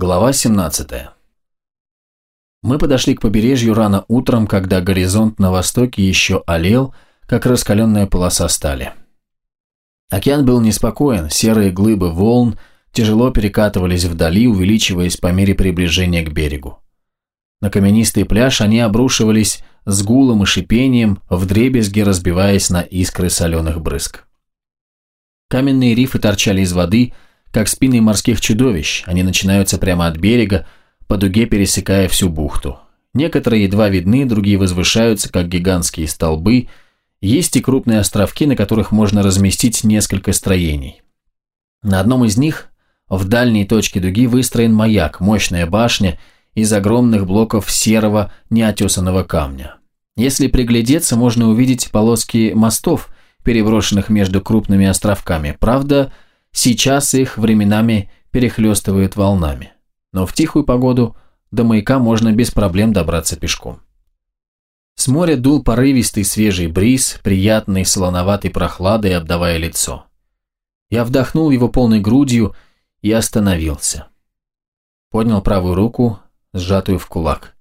Глава 17. Мы подошли к побережью рано утром, когда горизонт на востоке еще олел, как раскаленная полоса стали. Океан был неспокоен, серые глыбы волн тяжело перекатывались вдали, увеличиваясь по мере приближения к берегу. На каменистый пляж они обрушивались с гулом и шипением, вдребезги разбиваясь на искры соленых брызг. Каменные рифы торчали из воды – как спины морских чудовищ, они начинаются прямо от берега, по дуге пересекая всю бухту. Некоторые едва видны, другие возвышаются, как гигантские столбы. Есть и крупные островки, на которых можно разместить несколько строений. На одном из них, в дальней точке дуги, выстроен маяк, мощная башня из огромных блоков серого неотесанного камня. Если приглядеться, можно увидеть полоски мостов, переброшенных между крупными островками. Правда, Сейчас их временами перехлестывают волнами. Но в тихую погоду до маяка можно без проблем добраться пешком. С моря дул порывистый свежий бриз, приятный солоноватой прохладой обдавая лицо. Я вдохнул его полной грудью и остановился. Поднял правую руку, сжатую в кулак.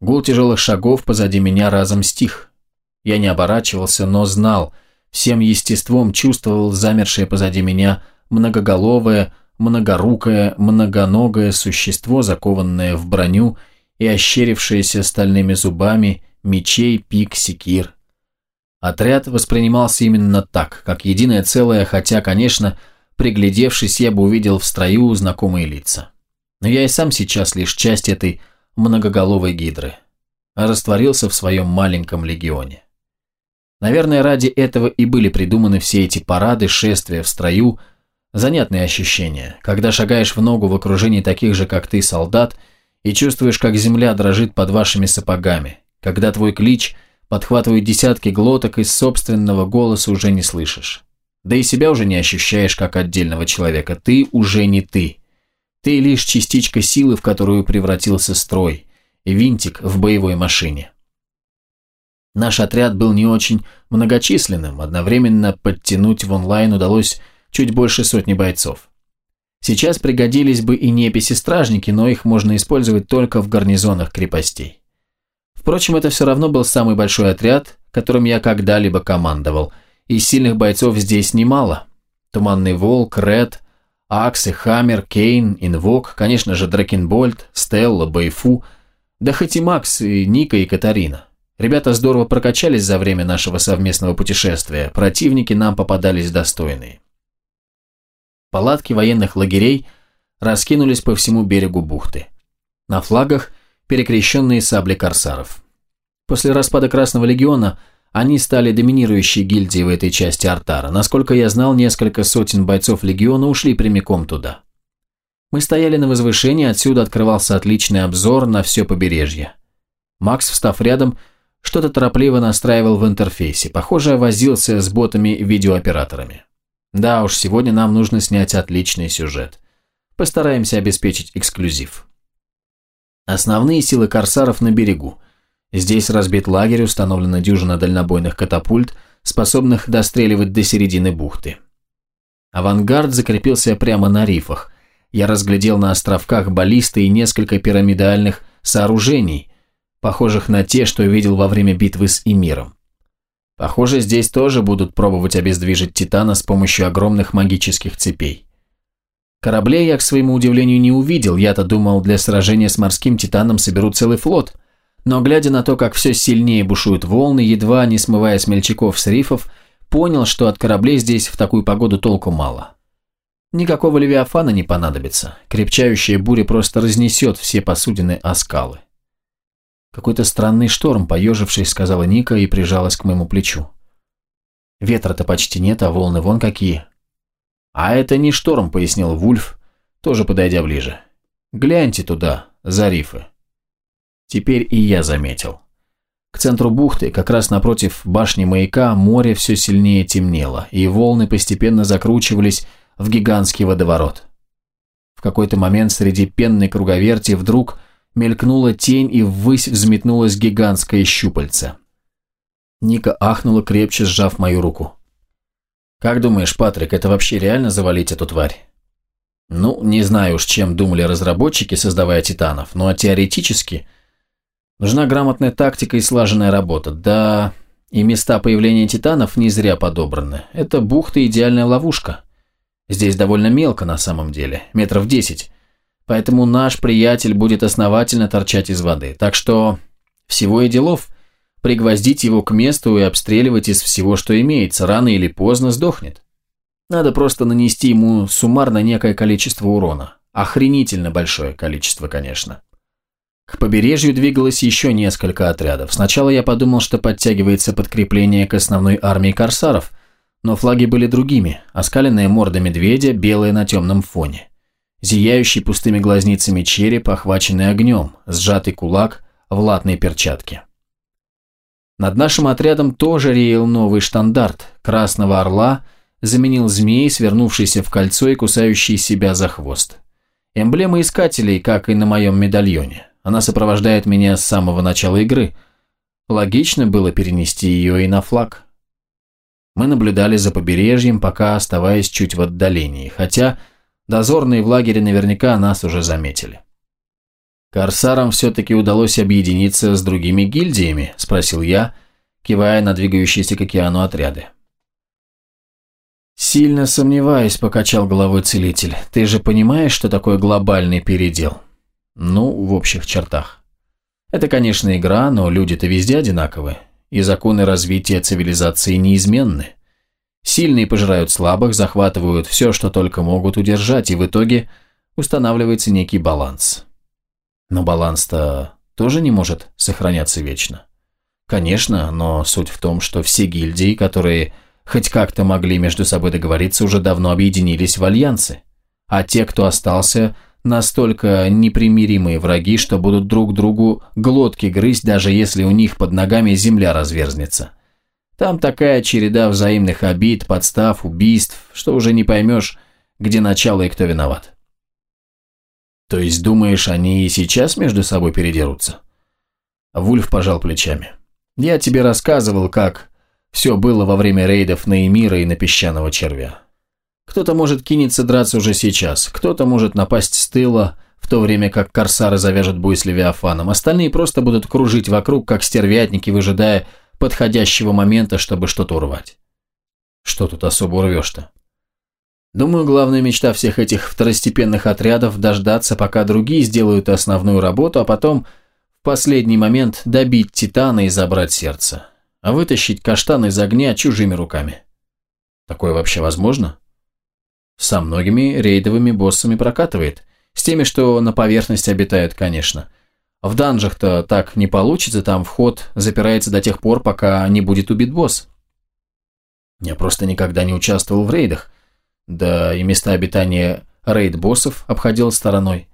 Гул тяжелых шагов позади меня разом стих. Я не оборачивался, но знал, всем естеством чувствовал замершее позади меня многоголовое, многорукое, многоногое существо, закованное в броню и ощерившееся стальными зубами мечей, пик, секир. Отряд воспринимался именно так, как единое целое, хотя, конечно, приглядевшись, я бы увидел в строю знакомые лица. Но я и сам сейчас лишь часть этой многоголовой гидры, растворился в своем маленьком легионе. Наверное, ради этого и были придуманы все эти парады, шествия в строю. Занятные ощущения, когда шагаешь в ногу в окружении таких же, как ты, солдат, и чувствуешь, как земля дрожит под вашими сапогами, когда твой клич подхватывают десятки глоток и собственного голоса уже не слышишь. Да и себя уже не ощущаешь как отдельного человека, ты уже не ты. Ты лишь частичка силы, в которую превратился строй, винтик в боевой машине. Наш отряд был не очень многочисленным, одновременно подтянуть в онлайн удалось чуть больше сотни бойцов. Сейчас пригодились бы и неписи-стражники, но их можно использовать только в гарнизонах крепостей. Впрочем, это все равно был самый большой отряд, которым я когда-либо командовал, и сильных бойцов здесь немало. Туманный Волк, Ред, Аксы, Хаммер, Кейн, Инвок, конечно же, Дракенбольд, Стелла, Бейфу, да хоть и Макс, и Ника, и Катарина. Ребята здорово прокачались за время нашего совместного путешествия, противники нам попадались достойные. Палатки военных лагерей раскинулись по всему берегу бухты. На флагах перекрещенные сабли корсаров. После распада Красного легиона они стали доминирующей гильдией в этой части Артара. Насколько я знал, несколько сотен бойцов легиона ушли прямиком туда. Мы стояли на возвышении, отсюда открывался отличный обзор на все побережье. Макс, встав рядом, что-то торопливо настраивал в интерфейсе. Похоже, возился с ботами-видеооператорами. Да уж, сегодня нам нужно снять отличный сюжет. Постараемся обеспечить эксклюзив. Основные силы корсаров на берегу. Здесь разбит лагерь, установлена дюжина дальнобойных катапульт, способных достреливать до середины бухты. Авангард закрепился прямо на рифах. Я разглядел на островках баллисты и несколько пирамидальных сооружений, похожих на те, что видел во время битвы с Эмиром. Похоже, здесь тоже будут пробовать обездвижить Титана с помощью огромных магических цепей. Кораблей я, к своему удивлению, не увидел, я-то думал, для сражения с морским Титаном соберут целый флот. Но глядя на то, как все сильнее бушуют волны, едва не смывая смельчаков с рифов, понял, что от кораблей здесь в такую погоду толку мало. Никакого Левиафана не понадобится, крепчающая буря просто разнесет все посудины о скалы. «Какой-то странный шторм», – поежившись, сказала Ника и прижалась к моему плечу. «Ветра-то почти нет, а волны вон какие». «А это не шторм», – пояснил Вульф, тоже подойдя ближе. «Гляньте туда, за рифы». Теперь и я заметил. К центру бухты, как раз напротив башни маяка, море все сильнее темнело, и волны постепенно закручивались в гигантский водоворот. В какой-то момент среди пенной круговерти вдруг – мелькнула тень и ввысь взметнулась гигантское щупальце. Ника ахнула, крепче сжав мою руку. «Как думаешь, Патрик, это вообще реально завалить эту тварь?» Ну, не знаю уж, чем думали разработчики, создавая титанов, но теоретически нужна грамотная тактика и слаженная работа. Да, и места появления титанов не зря подобраны. Это бухта – идеальная ловушка. Здесь довольно мелко на самом деле, метров десять. Поэтому наш приятель будет основательно торчать из воды. Так что всего и делов – пригвоздить его к месту и обстреливать из всего, что имеется, рано или поздно сдохнет. Надо просто нанести ему суммарно некое количество урона. Охренительно большое количество, конечно. К побережью двигалось еще несколько отрядов. Сначала я подумал, что подтягивается подкрепление к основной армии корсаров, но флаги были другими, оскаленная морда медведя, белая на темном фоне. Зияющий пустыми глазницами череп, охваченный огнем, сжатый кулак в латной перчатке. Над нашим отрядом тоже реял новый штандарт – Красного Орла – заменил змей, свернувшийся в кольцо и кусающий себя за хвост. Эмблема искателей, как и на моем медальоне. Она сопровождает меня с самого начала игры. Логично было перенести ее и на флаг. Мы наблюдали за побережьем, пока оставаясь чуть в отдалении, хотя дозорные в лагере наверняка нас уже заметили. «Корсарам все-таки удалось объединиться с другими гильдиями?» – спросил я, кивая на двигающиеся к океану отряды. «Сильно сомневаюсь», – покачал головой целитель. «Ты же понимаешь, что такое глобальный передел?» «Ну, в общих чертах». Это, конечно, игра, но люди-то везде одинаковы, и законы развития цивилизации неизменны. Сильные пожирают слабых, захватывают все, что только могут удержать, и в итоге устанавливается некий баланс. Но баланс-то тоже не может сохраняться вечно. Конечно, но суть в том, что все гильдии, которые хоть как-то могли между собой договориться, уже давно объединились в альянсы. А те, кто остался, настолько непримиримые враги, что будут друг другу глотки грызть, даже если у них под ногами земля разверзнется. Там такая череда взаимных обид, подстав, убийств, что уже не поймешь, где начало и кто виноват. То есть, думаешь, они и сейчас между собой передерутся? Вульф пожал плечами. Я тебе рассказывал, как все было во время рейдов на Эмира и на песчаного червя. Кто-то может кинется драться уже сейчас, кто-то может напасть с тыла, в то время как корсары завяжут бой с Левиафаном. Остальные просто будут кружить вокруг, как стервятники, выжидая подходящего момента, чтобы что-то урвать. Что тут особо урвешь-то? Думаю, главная мечта всех этих второстепенных отрядов – дождаться, пока другие сделают основную работу, а потом в последний момент добить Титана и забрать сердце а вытащить каштан из огня чужими руками. Такое вообще возможно? Со многими рейдовыми боссами прокатывает. С теми, что на поверхности обитают, конечно. В данжах-то так не получится, там вход запирается до тех пор, пока не будет убит босс. Я просто никогда не участвовал в рейдах. Да и места обитания рейд-боссов обходил стороной.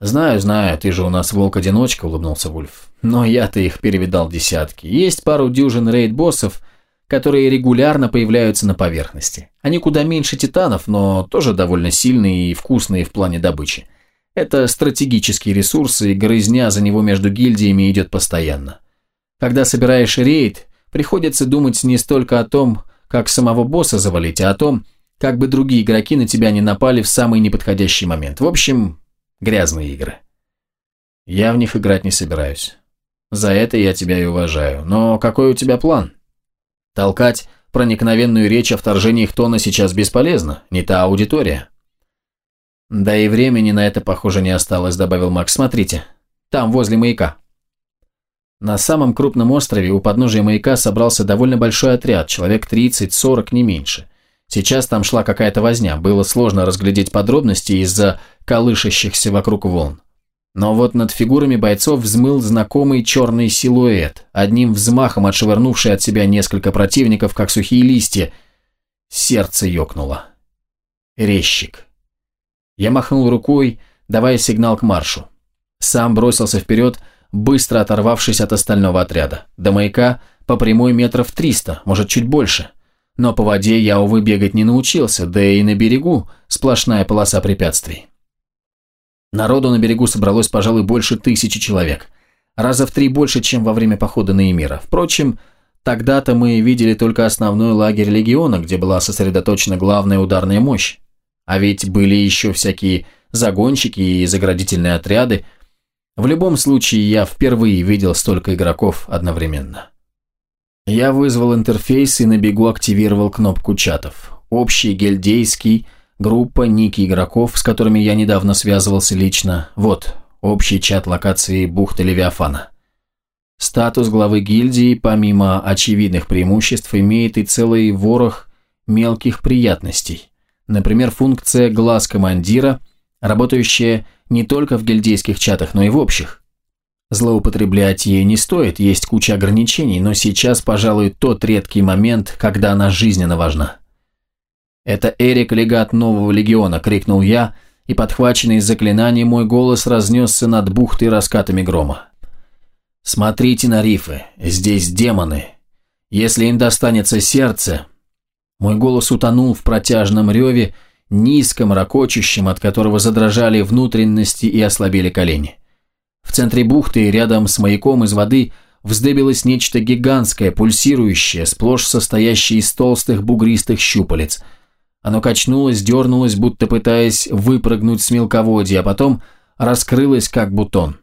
«Знаю, знаю, ты же у нас волк-одиночка», – улыбнулся Вульф. «Но я-то их перевидал десятки. Есть пару дюжин рейд-боссов, которые регулярно появляются на поверхности. Они куда меньше титанов, но тоже довольно сильные и вкусные в плане добычи. Это стратегические ресурсы, и грызня за него между гильдиями идет постоянно. Когда собираешь рейд, приходится думать не столько о том, как самого босса завалить, а о том, как бы другие игроки на тебя не напали в самый неподходящий момент. В общем, Грязные игры. Я в них играть не собираюсь. За это я тебя и уважаю. Но какой у тебя план? Толкать проникновенную речь о вторжении Хтона сейчас бесполезно, не та аудитория. Да и времени на это, похоже, не осталось, добавил Макс. Смотрите, там, возле маяка. На самом крупном острове у подножия маяка собрался довольно большой отряд, человек 30-40, не меньше. Сейчас там шла какая-то возня, было сложно разглядеть подробности из-за колышащихся вокруг волн. Но вот над фигурами бойцов взмыл знакомый черный силуэт, одним взмахом отшвырнувший от себя несколько противников, как сухие листья. Сердце ёкнуло. Резчик. Я махнул рукой, давая сигнал к маршу. Сам бросился вперед, быстро оторвавшись от остального отряда. До маяка по прямой метров триста, может чуть больше – но по воде я, увы, бегать не научился, да и на берегу сплошная полоса препятствий. Народу на берегу собралось, пожалуй, больше тысячи человек. Раза в три больше, чем во время похода на Эмира. Впрочем, тогда-то мы видели только основной лагерь легиона, где была сосредоточена главная ударная мощь. А ведь были еще всякие загонщики и заградительные отряды. В любом случае, я впервые видел столько игроков одновременно. Я вызвал интерфейс и на бегу активировал кнопку чатов. Общий, гильдейский, группа, ники игроков, с которыми я недавно связывался лично. Вот, общий чат локации бухты Левиафана. Статус главы гильдии, помимо очевидных преимуществ, имеет и целый ворох мелких приятностей. Например, функция «глаз командира», работающая не только в гильдейских чатах, но и в общих. Злоупотреблять ей не стоит, есть куча ограничений, но сейчас, пожалуй, тот редкий момент, когда она жизненно важна. «Это Эрик, легат нового легиона!» – крикнул я, и подхваченный заклинанием мой голос разнесся над бухтой раскатами грома. «Смотрите на рифы, здесь демоны. Если им достанется сердце...» Мой голос утонул в протяжном реве, низком, ракочущем, от которого задрожали внутренности и ослабели колени. В центре бухты, рядом с маяком из воды, вздыбилось нечто гигантское, пульсирующее, сплошь состоящее из толстых бугристых щупалец. Оно качнулось, дернулось, будто пытаясь выпрыгнуть с мелководья, а потом раскрылось, как бутон.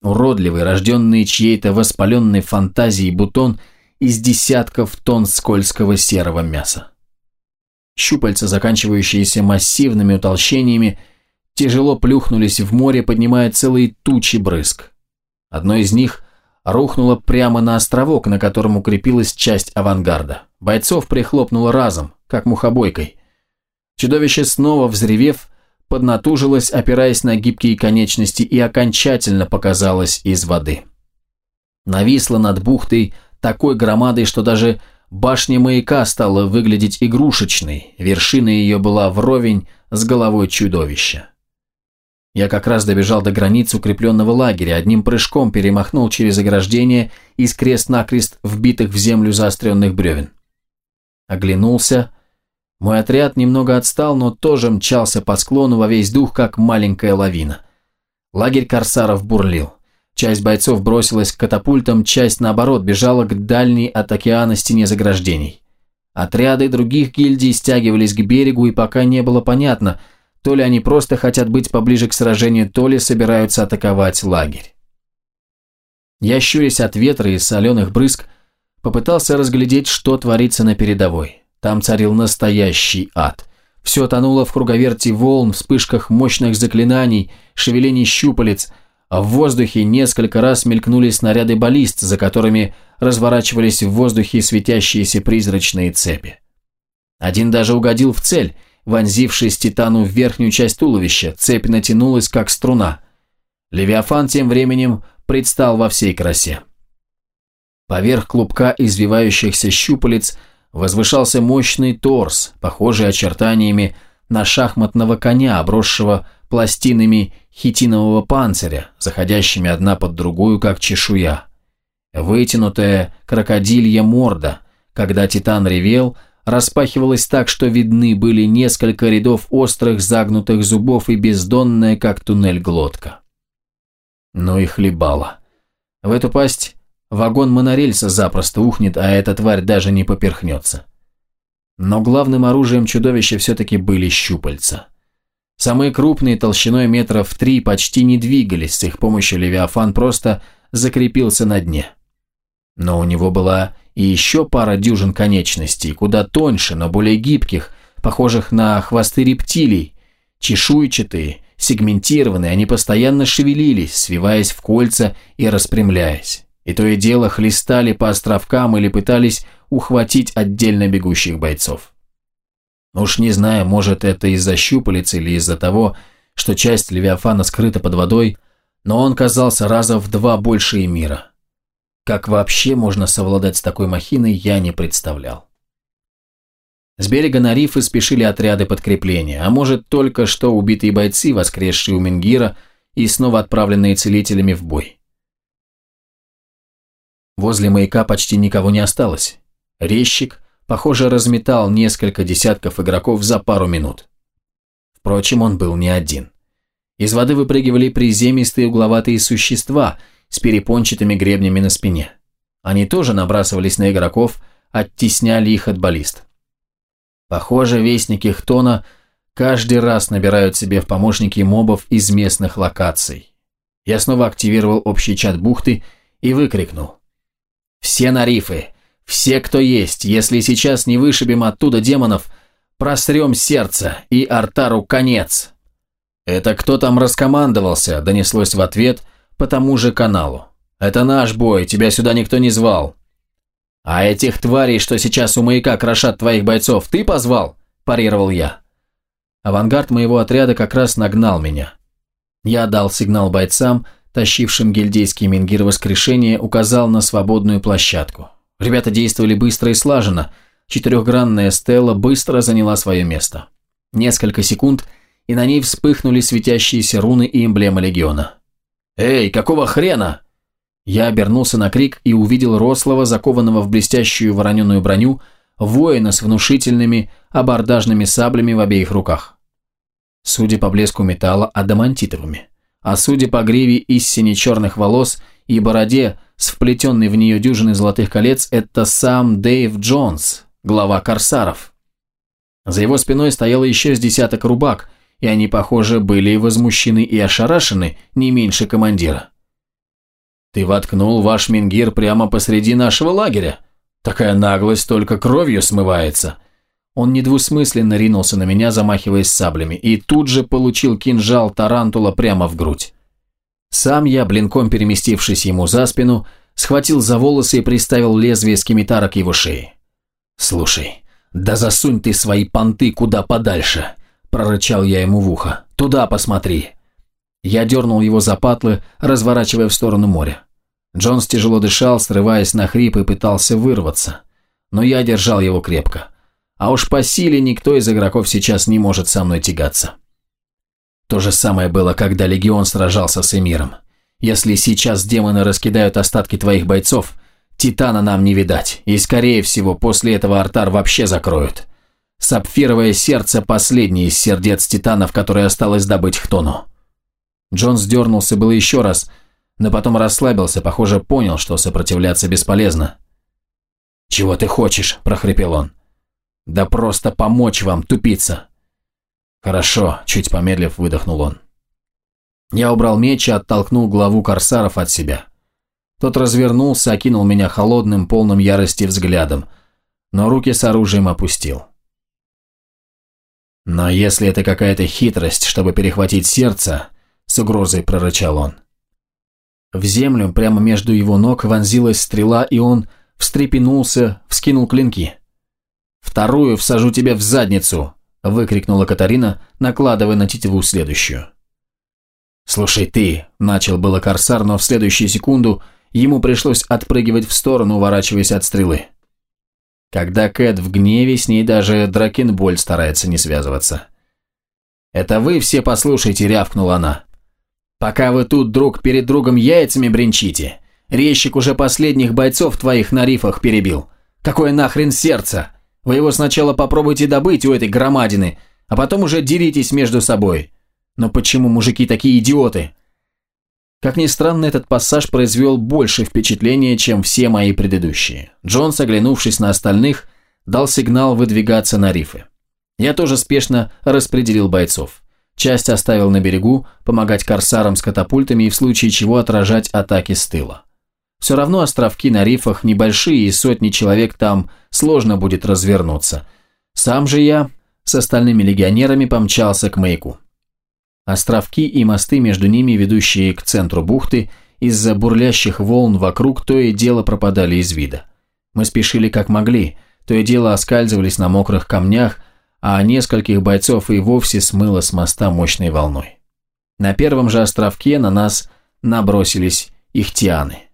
Уродливый, рожденный чьей-то воспаленной фантазией бутон из десятков тонн скользкого серого мяса. Щупальца, заканчивающиеся массивными утолщениями, тяжело плюхнулись в море, поднимая целые тучи брызг. Одно из них рухнуло прямо на островок, на котором укрепилась часть авангарда. Бойцов прихлопнуло разом, как мухобойкой. Чудовище снова взревев, поднатужилась, опираясь на гибкие конечности, и окончательно показалась из воды. Нависла над бухтой такой громадой, что даже башня маяка стала выглядеть игрушечной, вершина ее была вровень с головой чудовища. Я как раз добежал до границы укрепленного лагеря, одним прыжком перемахнул через ограждение из крест-накрест вбитых в землю заостренных бревен. Оглянулся, мой отряд немного отстал, но тоже мчался по склону во весь дух, как маленькая лавина. Лагерь корсаров бурлил. Часть бойцов бросилась к катапультам, часть, наоборот, бежала к дальней от океана стене заграждений. Отряды других гильдий стягивались к берегу, и пока не было понятно, то ли они просто хотят быть поближе к сражению, то ли собираются атаковать лагерь. Я, щурясь от ветра и соленых брызг, попытался разглядеть, что творится на передовой. Там царил настоящий ад. Все тонуло в круговерти волн, вспышках мощных заклинаний, шевелений щупалец, в воздухе несколько раз мелькнули снаряды баллист, за которыми разворачивались в воздухе светящиеся призрачные цепи. Один даже угодил в цель, вонзившись Титану в верхнюю часть туловища, цепь натянулась, как струна. Левиафан тем временем предстал во всей красе. Поверх клубка извивающихся щупалец – возвышался мощный торс, похожий очертаниями на шахматного коня, обросшего пластинами хитинового панциря, заходящими одна под другую, как чешуя. Вытянутая крокодилья морда, когда Титан ревел, распахивалась так, что видны были несколько рядов острых загнутых зубов и бездонная, как туннель, глотка. Ну и хлебала. В эту пасть Вагон монорельса запросто ухнет, а эта тварь даже не поперхнется. Но главным оружием чудовища все-таки были щупальца. Самые крупные, толщиной метров три, почти не двигались, с их помощью Левиафан просто закрепился на дне. Но у него была и еще пара дюжин конечностей, куда тоньше, но более гибких, похожих на хвосты рептилий, чешуйчатые, сегментированные, они постоянно шевелились, свиваясь в кольца и распрямляясь и то и дело хлестали по островкам или пытались ухватить отдельно бегущих бойцов. Уж не знаю, может это из-за щупалец или из-за того, что часть Левиафана скрыта под водой, но он казался раза в два больше мира. Как вообще можно совладать с такой махиной, я не представлял. С берега на рифы спешили отряды подкрепления, а может только что убитые бойцы, воскресшие у Менгира и снова отправленные целителями в бой. Возле маяка почти никого не осталось. Резчик, похоже, разметал несколько десятков игроков за пару минут. Впрочем, он был не один. Из воды выпрыгивали приземистые угловатые существа с перепончатыми гребнями на спине. Они тоже набрасывались на игроков, оттесняли их от баллист. Похоже, вестники Хтона каждый раз набирают себе в помощники мобов из местных локаций. Я снова активировал общий чат бухты и выкрикнул. «Все на рифы! Все, кто есть! Если сейчас не вышибем оттуда демонов, просрем сердце, и Артару конец!» «Это кто там раскомандовался?» – донеслось в ответ по тому же каналу. «Это наш бой, тебя сюда никто не звал». «А этих тварей, что сейчас у маяка крошат твоих бойцов, ты позвал?» – парировал я. Авангард моего отряда как раз нагнал меня. Я дал сигнал бойцам, тащившим гильдейский мингир воскрешения, указал на свободную площадку. Ребята действовали быстро и слаженно. Четырехгранная стела быстро заняла свое место. Несколько секунд, и на ней вспыхнули светящиеся руны и эмблема легиона. «Эй, какого хрена?» Я обернулся на крик и увидел рослого, закованного в блестящую вороненую броню, воина с внушительными абордажными саблями в обеих руках. Судя по блеску металла, адамантитовыми. А судя по гриве из сине-черных волос и бороде с вплетенной в нее дюжиной золотых колец, это сам Дэйв Джонс, глава корсаров. За его спиной стояло еще с десяток рубак, и они, похоже, были возмущены и ошарашены не меньше командира. «Ты воткнул ваш мингир прямо посреди нашего лагеря? Такая наглость только кровью смывается!» Он недвусмысленно ринулся на меня, замахиваясь саблями, и тут же получил кинжал тарантула прямо в грудь. Сам я, блинком переместившись ему за спину, схватил за волосы и приставил лезвие скимитара к его шее. «Слушай, да засунь ты свои понты куда подальше!» прорычал я ему в ухо. «Туда посмотри!» Я дернул его за патлы, разворачивая в сторону моря. Джонс тяжело дышал, срываясь на хрип и пытался вырваться. Но я держал его крепко. А уж по силе никто из игроков сейчас не может со мной тягаться. То же самое было, когда Легион сражался с Эмиром. Если сейчас демоны раскидают остатки твоих бойцов, Титана нам не видать, и скорее всего после этого артар вообще закроют. Сапфировое сердце – последнее из сердец титанов, которое осталось добыть Хтону. Джон сдернулся было еще раз, но потом расслабился, похоже, понял, что сопротивляться бесполезно. «Чего ты хочешь?» – прохрипел он. «Да просто помочь вам, тупица!» «Хорошо», – чуть помедлив выдохнул он. Я убрал меч и оттолкнул главу корсаров от себя. Тот развернулся, окинул меня холодным, полным ярости взглядом, но руки с оружием опустил. «Но если это какая-то хитрость, чтобы перехватить сердце», — с угрозой прорычал он. В землю прямо между его ног вонзилась стрела, и он встрепенулся, вскинул клинки. «Вторую всажу тебе в задницу!» – выкрикнула Катарина, накладывая на тетиву следующую. «Слушай ты», – начал было корсар, но в следующую секунду ему пришлось отпрыгивать в сторону, уворачиваясь от стрелы. Когда Кэт в гневе, с ней даже Дракенболь старается не связываться. «Это вы все послушайте», — рявкнула она. «Пока вы тут друг перед другом яйцами бренчите, резчик уже последних бойцов твоих на рифах перебил. Какое нахрен сердце? Вы его сначала попробуйте добыть у этой громадины, а потом уже деритесь между собой. Но почему мужики такие идиоты? Как ни странно, этот пассаж произвел больше впечатления, чем все мои предыдущие. Джонс, оглянувшись на остальных, дал сигнал выдвигаться на рифы. Я тоже спешно распределил бойцов. Часть оставил на берегу, помогать корсарам с катапультами и в случае чего отражать атаки с тыла. Все равно островки на рифах небольшие, и сотни человек там сложно будет развернуться. Сам же я с остальными легионерами помчался к маяку. Островки и мосты между ними, ведущие к центру бухты, из-за бурлящих волн вокруг то и дело пропадали из вида. Мы спешили как могли, то и дело оскальзывались на мокрых камнях, а нескольких бойцов и вовсе смыло с моста мощной волной. На первом же островке на нас набросились ихтианы.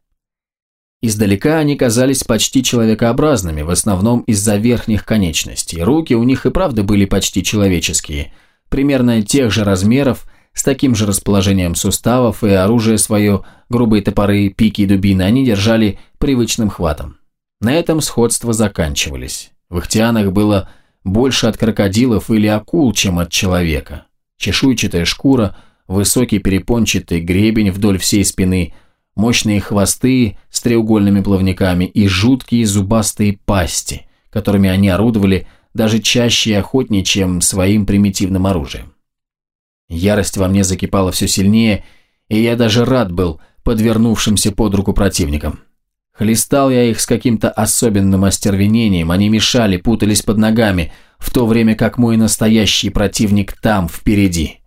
Издалека они казались почти человекообразными, в основном из-за верхних конечностей. Руки у них и правда были почти человеческие – примерно тех же размеров, с таким же расположением суставов и оружие свое, грубые топоры, пики и дубины, они держали привычным хватом. На этом сходства заканчивались. В ихтианах было больше от крокодилов или акул, чем от человека. Чешуйчатая шкура, высокий перепончатый гребень вдоль всей спины, мощные хвосты с треугольными плавниками и жуткие зубастые пасти, которыми они орудовали даже чаще и охотнее, чем своим примитивным оружием. Ярость во мне закипала все сильнее, и я даже рад был подвернувшимся под руку противникам. Хлестал я их с каким-то особенным остервенением, они мешали, путались под ногами, в то время как мой настоящий противник там, впереди.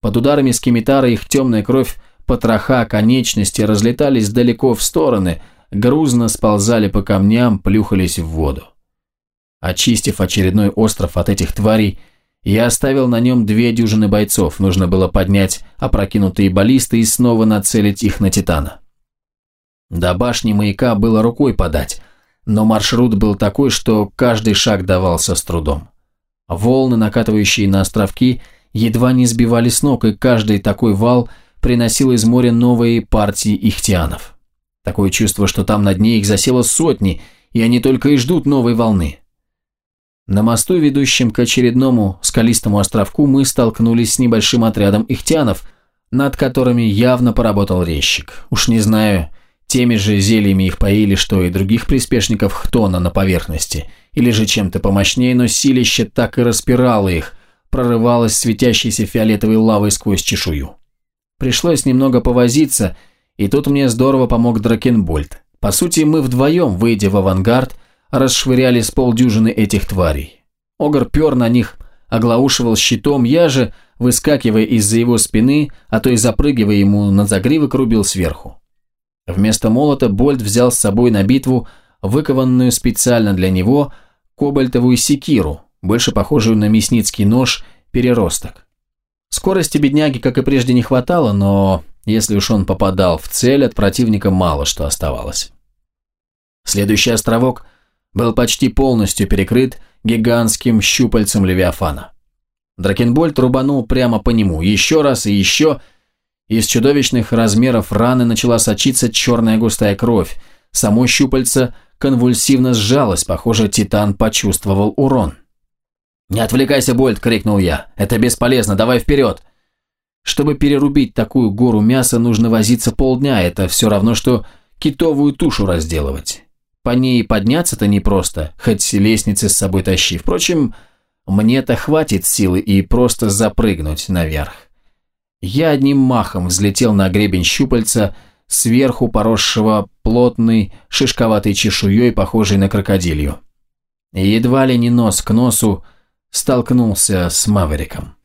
Под ударами скимитара их темная кровь, потроха, конечности разлетались далеко в стороны, грузно сползали по камням, плюхались в воду. Очистив очередной остров от этих тварей, я оставил на нем две дюжины бойцов, нужно было поднять опрокинутые баллисты и снова нацелить их на Титана. До башни маяка было рукой подать, но маршрут был такой, что каждый шаг давался с трудом. Волны, накатывающие на островки, едва не сбивали с ног, и каждый такой вал приносил из моря новые партии ихтианов. Такое чувство, что там на дне их засело сотни, и они только и ждут новой волны. На мосту, ведущем к очередному скалистому островку, мы столкнулись с небольшим отрядом ихтианов, над которыми явно поработал резчик. Уж не знаю, теми же зельями их поили, что и других приспешников Хтона на поверхности, или же чем-то помощнее, но силище так и распирало их, прорывалось светящейся фиолетовой лавой сквозь чешую. Пришлось немного повозиться, и тут мне здорово помог Дракенбольд. По сути, мы вдвоем, выйдя в авангард, расшвыряли с полдюжины этих тварей. Огр пер на них, оглаушивал щитом, я же, выскакивая из-за его спины, а то и запрыгивая ему на загривок, рубил сверху. Вместо молота Больд взял с собой на битву выкованную специально для него кобальтовую секиру, больше похожую на мясницкий нож, переросток. Скорости бедняги, как и прежде, не хватало, но если уж он попадал в цель, от противника мало что оставалось. Следующий островок был почти полностью перекрыт гигантским щупальцем Левиафана. Дракенбольд рубанул прямо по нему, еще раз и еще. Из чудовищных размеров раны начала сочиться черная густая кровь. Само щупальце конвульсивно сжалось, похоже, Титан почувствовал урон. «Не отвлекайся, Больд!» – крикнул я. «Это бесполезно, давай вперед!» Чтобы перерубить такую гору мяса, нужно возиться полдня, это все равно, что китовую тушу разделывать. По ней подняться-то непросто, хоть лестницы с собой тащи. Впрочем, мне-то хватит силы и просто запрыгнуть наверх. Я одним махом взлетел на гребень щупальца, сверху поросшего плотной, шишковатой чешуей, похожей на крокодилью. едва ли не нос к носу столкнулся с Мавериком.